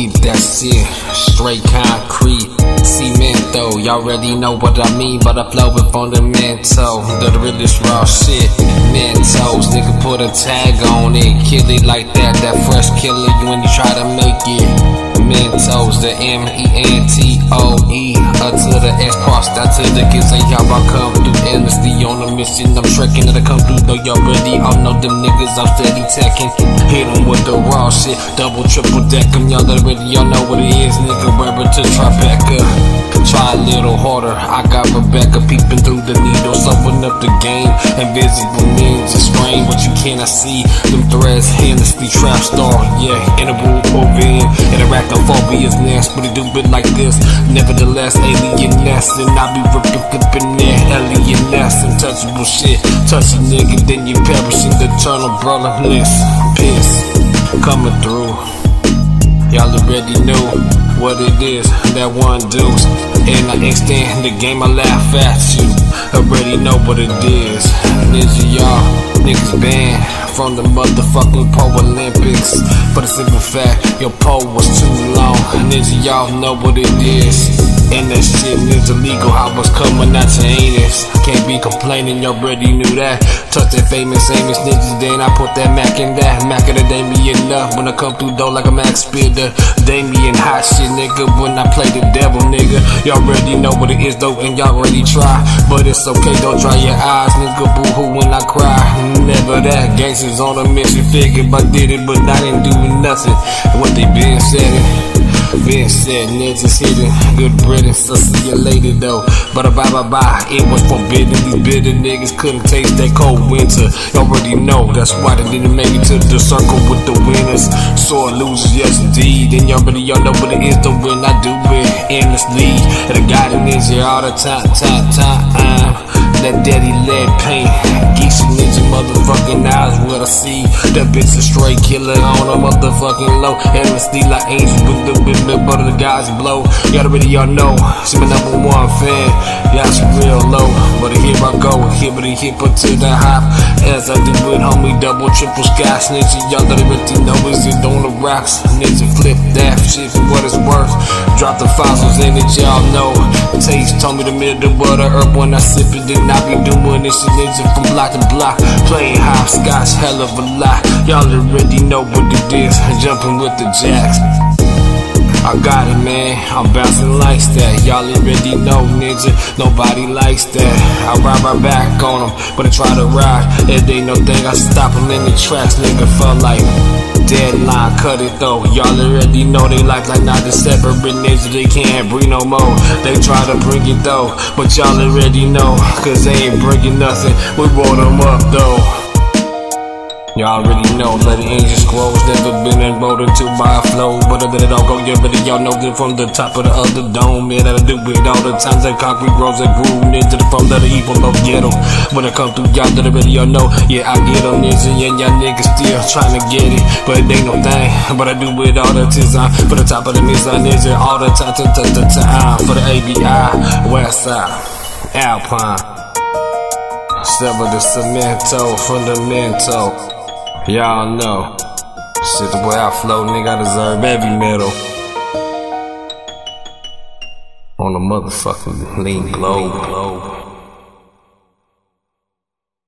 keep that shit straight concrete. Cement though, y'all already know what I mean, but I flow with fundamental. The realest raw shit. Mentos, nigga put a tag on it. Kill it like that, that fresh killer you when you try to make it. Mentos, the M E N T O E. Up to the S crossed out to the kids, say y'all I come through endlessly on a mission. I'm trekking to come through, though y'all ready. All know them niggas, I'm steady teching. Hit them with the raw shit, double, triple deck them. Y'all already, y'all know what it is, nigga. Rubber to Tribeca. Try a little harder. I peeping through the needle, open up the game. Invisible ninja screen, what you cannot see. Them threads, Hennessy, trap star, yeah. Interval over in, interact Phobia is nasty, but it do bit like this. Nevertheless, alien nest, and I be ripping, flipping that alien nest, untouchable shit. Touch a nigga, then you perish in the eternal brotherless. Piss coming through. Y'all already know what it is, that one deuce. And I extend the game, I laugh at you. Already know what it is. Ninja, y'all, niggas banned from the motherfucking Pro Olympics. For the simple fact, your pole was too long. Ninja, y'all know what it is. That shit is illegal, I was coming out to anus. Can't be complaining, you already knew that. Touch that famous, famous ninjas, then I put that Mac in that. Mac of the Damien up when I come through door like a Spear. The Damien hot shit, nigga, when I play the devil, nigga. Y'all already know what it is, though, and y'all already try. But it's okay, don't dry your eyes, nigga, boo hoo when I cry. Never that, gangsters on a mission, figured I did it, but I didn't do nothing. What they been saying. Been said, ninjas hidden, good bread so see you later though. But a bye bye bye, it was forbidden. These bitter niggas couldn't taste that cold winter. You already know, that's why they didn't make it to the circle with the winners. Sore losers, yes indeed. And y'all already y'all know what it is to win. I do it endlessly. And I got it ninja all the time, time, time. That daddy lead paint, geese ninja motherfucking eyes what I see. That bitch a straight killer on a motherfucking low. Endlessly like angels with the bit but the guys blow. Y'all already y'all know, she my number one fan. Y'all she real low, but here I go, here but hip her to the hop. As I do it, homie, double triple skies, ninja. Y'all already know is it on the rocks. Flip that shit for what it's worth. Drop the fossils in it, y'all know. Taste told me the middle of the herb when I sip it, then I be doing this shit ninja from block to block. Playing hopscotch, hell of a lot. Y'all already know what it is. Jumping with the jacks. I got it, man. I'm bouncing like that. Y'all already know, ninja. Nobody likes that. I ride my back on them, but I try to ride. It ain't no thing. I stop them in the tracks, nigga. Felt like deadline, cut it though. Y'all already know they like like not the separate ninja. They can't breathe no more. They try to bring it though, but y'all already know, cause they ain't bringing nothing. We roll them up though. Y'all already know that the angels close, never been enrolled to a flow. But other than all go, yeah, but y'all know that from the top of the other dome. Yeah, that I do it all the times that concrete grows and grew into the foam that the evil of ghetto. When I come through, y'all that already y'all know, yeah, I get on this and y'all niggas still trying to get it. But it ain't no thing, but I do it all the time. For the top of the mizan, is it all the time, time, time, time. Uh, for the ABI, West Side, Alpine. Sever the cemento, fundamental. Y'all know. Shit, the way I flow, nigga, I deserve every medal. On the motherfucking lean globe.